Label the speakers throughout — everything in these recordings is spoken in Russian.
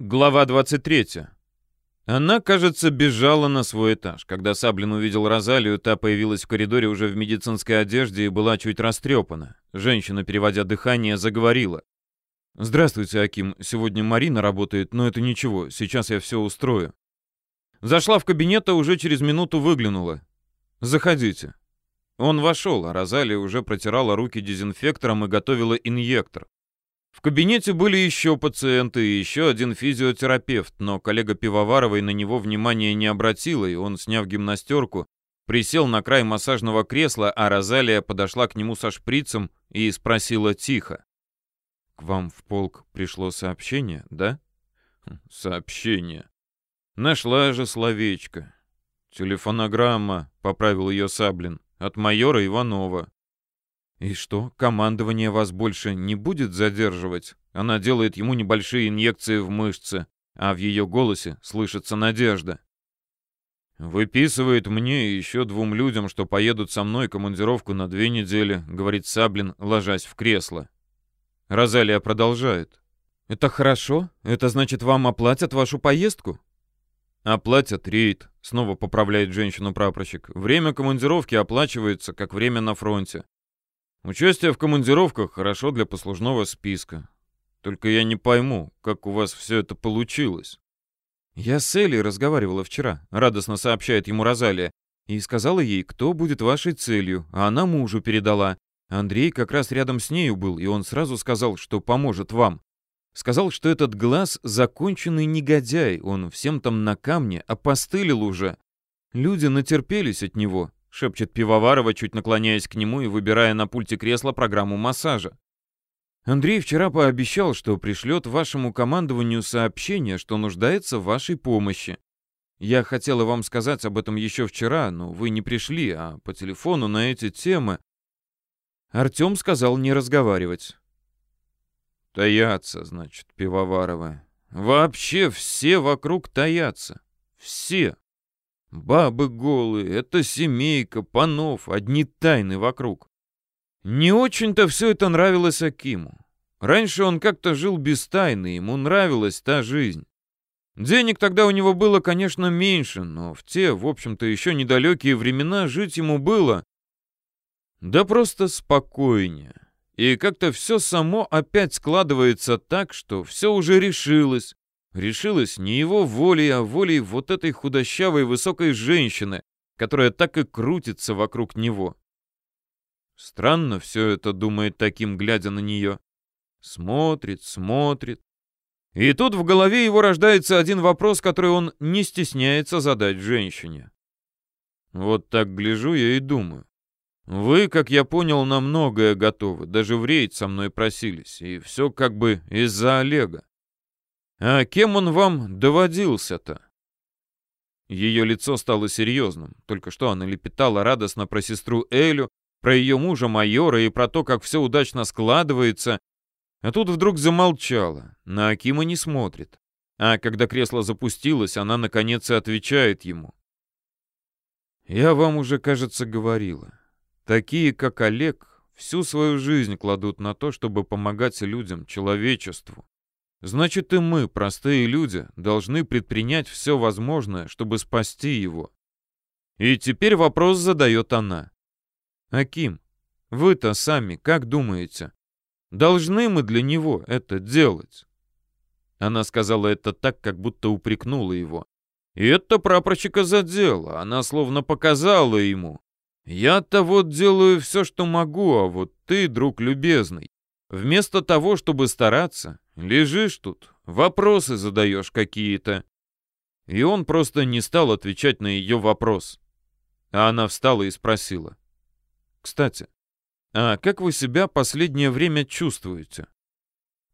Speaker 1: Глава 23. Она, кажется, бежала на свой этаж. Когда Саблин увидел Розалию, та появилась в коридоре уже в медицинской одежде и была чуть растрепана. Женщина, переводя дыхание, заговорила. «Здравствуйте, Аким. Сегодня Марина работает, но это ничего. Сейчас я все устрою». Зашла в кабинет, а уже через минуту выглянула. «Заходите». Он вошел, а Розалия уже протирала руки дезинфектором и готовила инъектор. В кабинете были еще пациенты и еще один физиотерапевт, но коллега Пивоваровой на него внимания не обратила, и он, сняв гимнастерку, присел на край массажного кресла, а Розалия подошла к нему со шприцем и спросила тихо. «К вам в полк пришло сообщение, да?» «Хм, «Сообщение. Нашла же словечко. Телефонограмма», — поправил ее Саблин, — «от майора Иванова». «И что, командование вас больше не будет задерживать?» Она делает ему небольшие инъекции в мышцы, а в ее голосе слышится надежда. «Выписывает мне и еще двум людям, что поедут со мной командировку на две недели», — говорит Саблин, ложась в кресло. Розалия продолжает. «Это хорошо? Это значит, вам оплатят вашу поездку?» «Оплатят рейд», — снова поправляет женщину прапорщик. «Время командировки оплачивается, как время на фронте. Участие в командировках хорошо для послужного списка. Только я не пойму, как у вас все это получилось. Я с Элей разговаривала вчера, радостно сообщает ему Розалия, и сказала ей, кто будет вашей целью, а она мужу передала. Андрей как раз рядом с нею был, и он сразу сказал, что поможет вам. Сказал, что этот глаз — законченный негодяй, он всем там на камне опостылил уже. Люди натерпелись от него, — шепчет Пивоварова, чуть наклоняясь к нему и выбирая на пульте кресла программу массажа. «Андрей вчера пообещал, что пришлет вашему командованию сообщение, что нуждается в вашей помощи. Я хотела вам сказать об этом еще вчера, но вы не пришли, а по телефону на эти темы...» Артем сказал не разговаривать. «Таятся, значит, Пивоварова. Вообще все вокруг таятся. Все. Бабы голые, это семейка, панов, одни тайны вокруг. Не очень-то все это нравилось Акиму. Раньше он как-то жил без тайны, ему нравилась та жизнь. Денег тогда у него было, конечно, меньше, но в те, в общем-то, еще недалекие времена жить ему было... Да просто спокойнее. И как-то все само опять складывается так, что все уже решилось, решилась не его волей, а волей вот этой худощавой высокой женщины, которая так и крутится вокруг него. Странно все это, думает таким, глядя на нее. Смотрит, смотрит. И тут в голове его рождается один вопрос, который он не стесняется задать женщине. Вот так гляжу я и думаю. Вы, как я понял, на многое готовы, даже в рейд со мной просились, и все как бы из-за Олега. А кем он вам доводился-то? Ее лицо стало серьезным. Только что она лепетала радостно про сестру Элю, про ее мужа майора и про то, как все удачно складывается. А тут вдруг замолчала. На Акима не смотрит. А когда кресло запустилось, она наконец и отвечает ему. «Я вам уже, кажется, говорила. Такие, как Олег, всю свою жизнь кладут на то, чтобы помогать людям, человечеству. Значит, и мы, простые люди, должны предпринять все возможное, чтобы спасти его. И теперь вопрос задает она. Аким, вы-то сами как думаете? Должны мы для него это делать? Она сказала это так, как будто упрекнула его. И это прапорщика задело, она словно показала ему. Я-то вот делаю все, что могу, а вот ты, друг любезный, вместо того, чтобы стараться, Лежишь тут, вопросы задаешь какие-то. И он просто не стал отвечать на ее вопрос. А она встала и спросила. «Кстати, а как вы себя последнее время чувствуете?»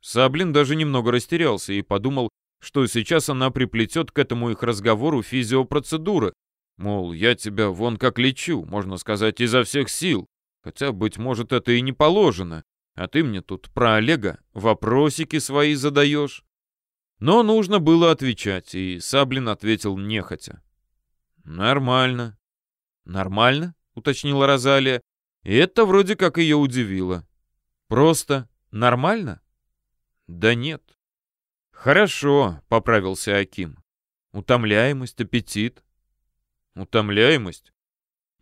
Speaker 1: Саблин даже немного растерялся и подумал, что сейчас она приплетет к этому их разговору физиопроцедуры. Мол, я тебя вон как лечу, можно сказать, изо всех сил. Хотя, быть может, это и не положено. А ты мне тут про Олега вопросики свои задаешь. Но нужно было отвечать, и Саблин ответил нехотя. «Нормально». «Нормально?» — уточнила Розалия. И это вроде как ее удивило. «Просто нормально?» «Да нет. «Хорошо», — поправился Аким. «Утомляемость, аппетит». «Утомляемость?»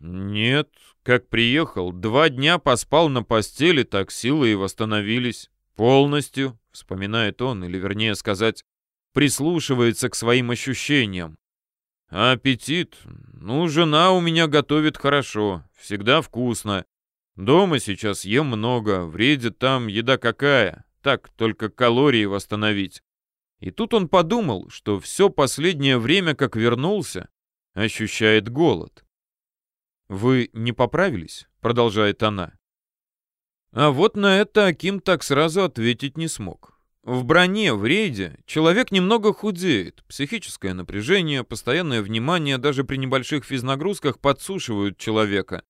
Speaker 1: «Нет, как приехал, два дня поспал на постели, так силы и восстановились. Полностью», — вспоминает он, или вернее сказать, прислушивается к своим ощущениям. Аппетит? Ну, жена у меня готовит хорошо, всегда вкусно. Дома сейчас ем много, вредит там еда какая, так, только калории восстановить. И тут он подумал, что все последнее время, как вернулся, ощущает голод. «Вы не поправились?» — продолжает она. А вот на это Аким так сразу ответить не смог. В броне, в рейде, человек немного худеет. Психическое напряжение, постоянное внимание даже при небольших физнагрузках подсушивают человека.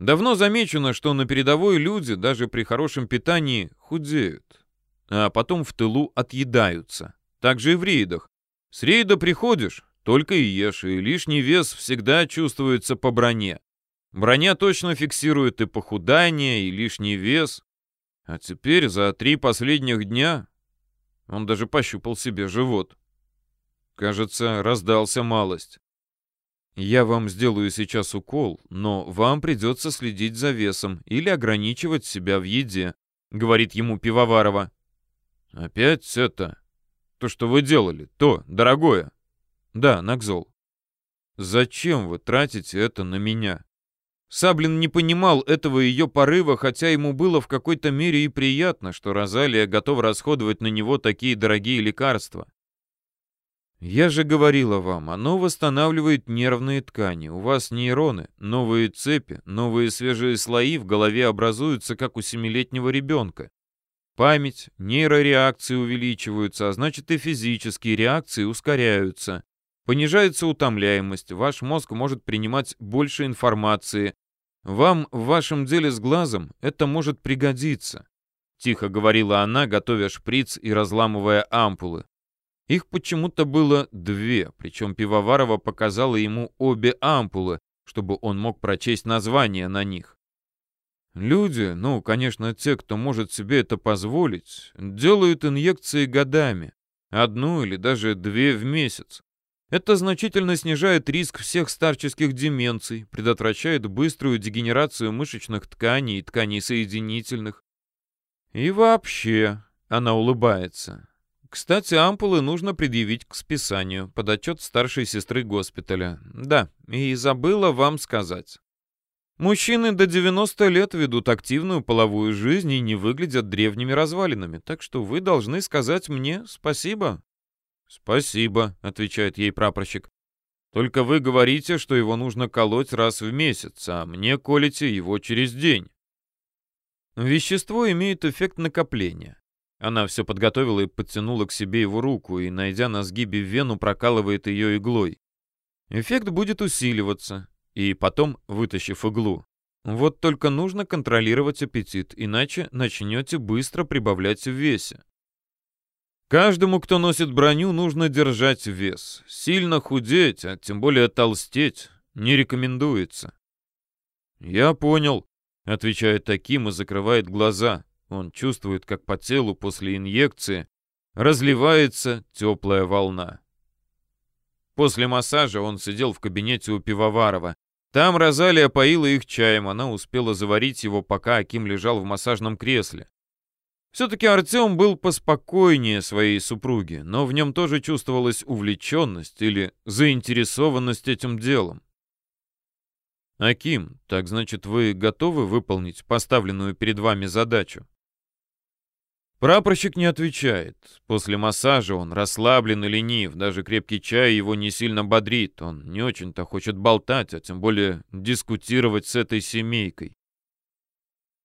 Speaker 1: Давно замечено, что на передовой люди, даже при хорошем питании, худеют. А потом в тылу отъедаются. Так же и в рейдах. С рейда приходишь, только и ешь, и лишний вес всегда чувствуется по броне. Броня точно фиксирует и похудание, и лишний вес. А теперь за три последних дня он даже пощупал себе живот. Кажется, раздался малость. Я вам сделаю сейчас укол, но вам придется следить за весом или ограничивать себя в еде, говорит ему Пивоварова. Опять это? То, что вы делали, то, дорогое. Да, Накзол. Зачем вы тратите это на меня? Саблин не понимал этого ее порыва, хотя ему было в какой-то мере и приятно, что Розалия готова расходовать на него такие дорогие лекарства. «Я же говорила вам, оно восстанавливает нервные ткани. У вас нейроны, новые цепи, новые свежие слои в голове образуются, как у семилетнего ребенка. Память, нейрореакции увеличиваются, а значит и физические реакции ускоряются. Понижается утомляемость, ваш мозг может принимать больше информации, вам в вашем деле с глазом это может пригодиться», — тихо говорила она, готовя шприц и разламывая ампулы. Их почему-то было две, причем Пивоварова показала ему обе ампулы, чтобы он мог прочесть названия на них. Люди, ну, конечно, те, кто может себе это позволить, делают инъекции годами, одну или даже две в месяц. Это значительно снижает риск всех старческих деменций, предотвращает быструю дегенерацию мышечных тканей и тканей соединительных. И вообще, она улыбается. Кстати, ампулы нужно предъявить к списанию под отчет старшей сестры госпиталя. Да, и забыла вам сказать. Мужчины до 90 лет ведут активную половую жизнь и не выглядят древними развалинами, так что вы должны сказать мне спасибо. «Спасибо», — отвечает ей прапорщик. «Только вы говорите, что его нужно колоть раз в месяц, а мне колите его через день». Вещество имеет эффект накопления. Она все подготовила и подтянула к себе его руку, и, найдя на сгибе вену, прокалывает ее иглой. Эффект будет усиливаться, и потом, вытащив иглу, вот только нужно контролировать аппетит, иначе начнете быстро прибавлять в весе. Каждому, кто носит броню, нужно держать вес. Сильно худеть, а тем более толстеть, не рекомендуется. «Я понял», — отвечает таким и закрывает глаза. Он чувствует, как по телу после инъекции разливается теплая волна. После массажа он сидел в кабинете у Пивоварова. Там Розалия поила их чаем, она успела заварить его, пока Аким лежал в массажном кресле. Все-таки Артем был поспокойнее своей супруги, но в нем тоже чувствовалась увлеченность или заинтересованность этим делом. «Аким, так значит, вы готовы выполнить поставленную перед вами задачу?» Прапорщик не отвечает. После массажа он расслаблен и ленив, даже крепкий чай его не сильно бодрит. Он не очень-то хочет болтать, а тем более дискутировать с этой семейкой.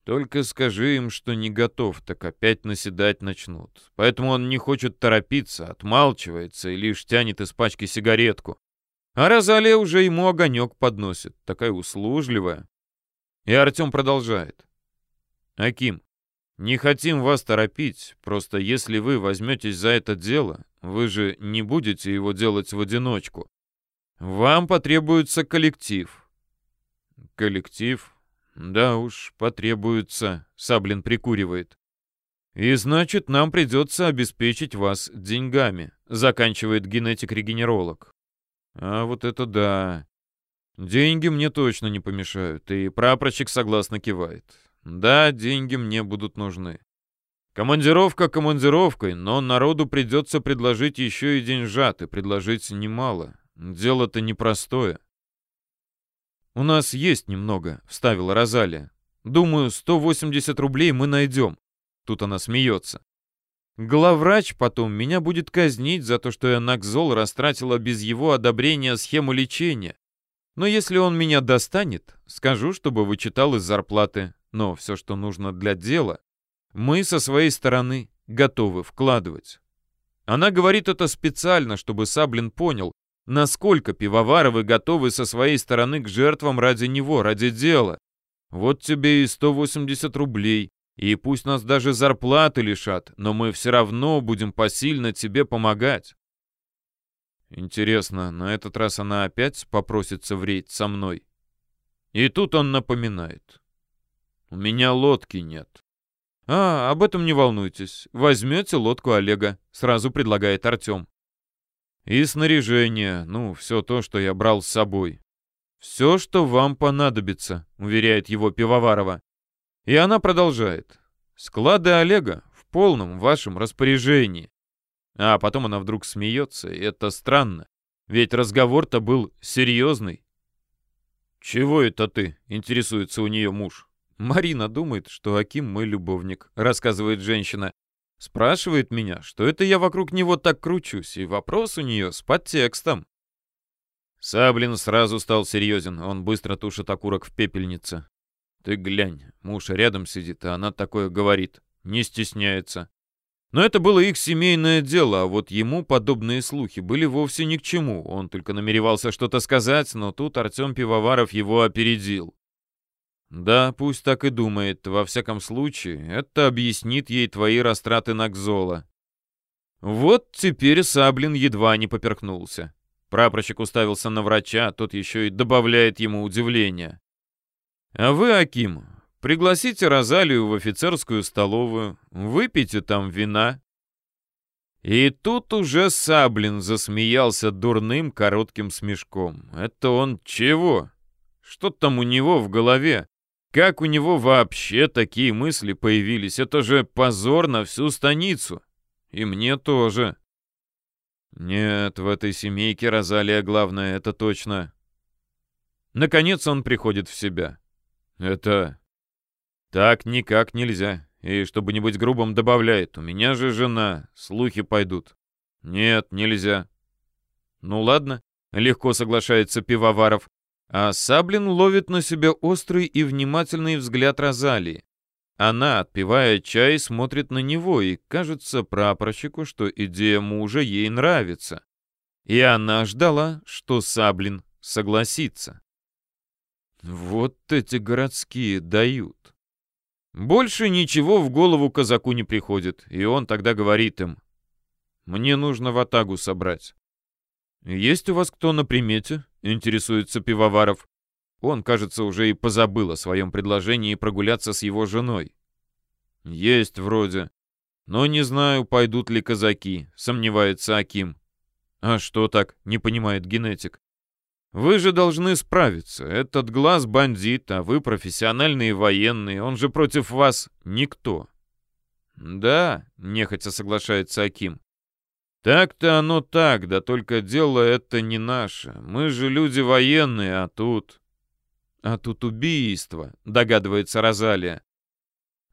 Speaker 1: Только скажи им, что не готов, так опять наседать начнут. Поэтому он не хочет торопиться, отмалчивается и лишь тянет из пачки сигаретку. А Розалия уже ему огонек подносит, такая услужливая. И Артем продолжает. «Аким, не хотим вас торопить, просто если вы возьметесь за это дело, вы же не будете его делать в одиночку. Вам потребуется коллектив». «Коллектив?» «Да уж, потребуется», — Саблин прикуривает. И значит, нам придется обеспечить вас деньгами, заканчивает генетик-регенеролог. А вот это да. Деньги мне точно не помешают, и прапорщик согласно кивает. Да, деньги мне будут нужны. Командировка командировкой, но народу придется предложить еще и деньжат, и предложить немало. Дело-то непростое. «У нас есть немного», — вставила Розалия. «Думаю, 180 рублей мы найдем». Тут она смеется. Главврач потом меня будет казнить за то, что я Накзол растратила без его одобрения схему лечения. Но если он меня достанет, скажу, чтобы вычитал из зарплаты. Но все, что нужно для дела, мы со своей стороны готовы вкладывать. Она говорит это специально, чтобы Саблин понял, насколько пивоваровы готовы со своей стороны к жертвам ради него, ради дела. Вот тебе и 180 рублей, и пусть нас даже зарплаты лишат, но мы все равно будем посильно тебе помогать. Интересно, на этот раз она опять попросится в рейд со мной? И тут он напоминает. У меня лодки нет. А, об этом не волнуйтесь. Возьмете лодку Олега, сразу предлагает Артем. И снаряжение, ну, все то, что я брал с собой. Все, что вам понадобится, уверяет его Пивоварова. И она продолжает. Склады Олега в полном вашем распоряжении. А потом она вдруг смеется, и это странно. Ведь разговор-то был серьезный. «Чего это ты?» — интересуется у нее муж. «Марина думает, что Аким мой любовник», — рассказывает женщина. Спрашивает меня, что это я вокруг него так кручусь, и вопрос у нее с подтекстом. Саблин сразу стал серьезен, он быстро тушит окурок в пепельнице. Ты глянь, муж рядом сидит, а она такое говорит, не стесняется. Но это было их семейное дело, а вот ему подобные слухи были вовсе ни к чему. Он только намеревался что-то сказать, но тут Артем Пивоваров его опередил. Да, пусть так и думает. Во всяком случае, это объяснит ей твои растраты на Кзола. Вот теперь Саблин едва не поперхнулся. Прапорщик уставился на врача, тот еще и добавляет ему удивления. А вы, Аким, пригласите Розалию в офицерскую столовую, выпейте там вина. И тут уже Саблин засмеялся дурным коротким смешком. Это он чего? Что там у него в голове? Как у него вообще такие мысли появились? Это же позор на всю станицу. И мне тоже. Нет, в этой семейке Розалия главное, это точно. Наконец он приходит в себя. Это... Так никак нельзя. И чтобы не быть грубым, добавляет. У меня же жена, слухи пойдут. Нет, нельзя. Ну ладно, легко соглашается Пивоваров. А Саблин ловит на себя острый и внимательный взгляд Розалии. Она, отпивая чай, смотрит на него, и кажется прапорщику, что идея мужа ей нравится. И она ждала, что Саблин согласится. Вот эти городские дают. Больше ничего в голову казаку не приходит, и он тогда говорит им, «Мне нужно в Атагу собрать. «Есть у вас кто на примете?» — интересуется Пивоваров. Он, кажется, уже и позабыл о своем предложении прогуляться с его женой. «Есть вроде. Но не знаю, пойдут ли казаки», — сомневается Аким. «А что так?» — не понимает генетик. «Вы же должны справиться. Этот глаз бандит, а вы профессиональные военные. Он же против вас никто». «Да», — нехотя соглашается Аким. Так-то оно так, да только дело это не наше. Мы же люди военные, а тут... А тут убийство, догадывается Розалия.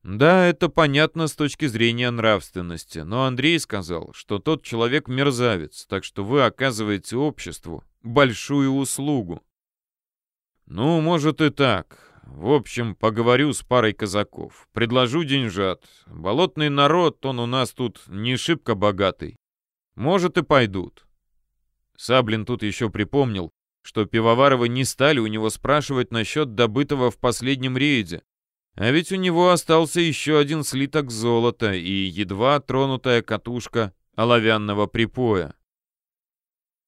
Speaker 1: Да, это понятно с точки зрения нравственности, но Андрей сказал, что тот человек мерзавец, так что вы оказываете обществу большую услугу. Ну, может и так. В общем, поговорю с парой казаков. Предложу деньжат. Болотный народ, он у нас тут не шибко богатый. Может, и пойдут. Саблин тут еще припомнил, что Пивоваровы не стали у него спрашивать насчет добытого в последнем рейде. А ведь у него остался еще один слиток золота и едва тронутая катушка оловянного припоя.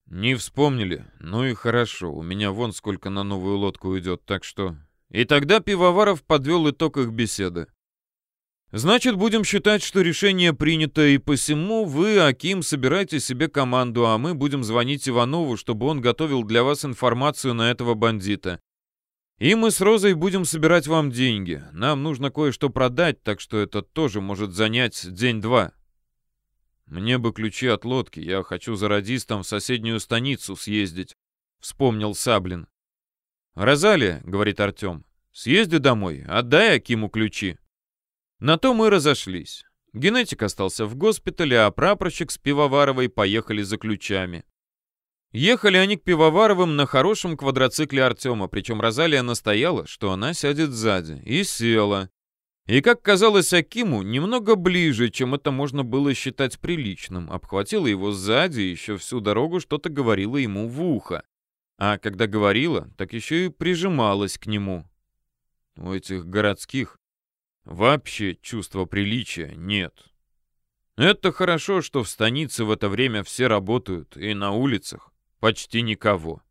Speaker 1: Не вспомнили? Ну и хорошо, у меня вон сколько на новую лодку уйдет, так что... И тогда Пивоваров подвел итог их беседы. Значит, будем считать, что решение принято, и посему вы, Аким, собирайте себе команду, а мы будем звонить Иванову, чтобы он готовил для вас информацию на этого бандита. И мы с Розой будем собирать вам деньги. Нам нужно кое-что продать, так что это тоже может занять день-два. Мне бы ключи от лодки, я хочу за радистом в соседнюю станицу съездить, вспомнил Саблин. «Розалия», — говорит Артем, — «съезди домой, отдай Акиму ключи». На то мы разошлись. Генетик остался в госпитале, а прапорщик с Пивоваровой поехали за ключами. Ехали они к Пивоваровым на хорошем квадроцикле Артема, причем Розалия настояла, что она сядет сзади, и села. И, как казалось Акиму, немного ближе, чем это можно было считать приличным, обхватила его сзади еще всю дорогу что-то говорила ему в ухо. А когда говорила, так еще и прижималась к нему. У этих городских Вообще чувства приличия нет. Это хорошо, что в станице в это время все работают, и на улицах почти никого.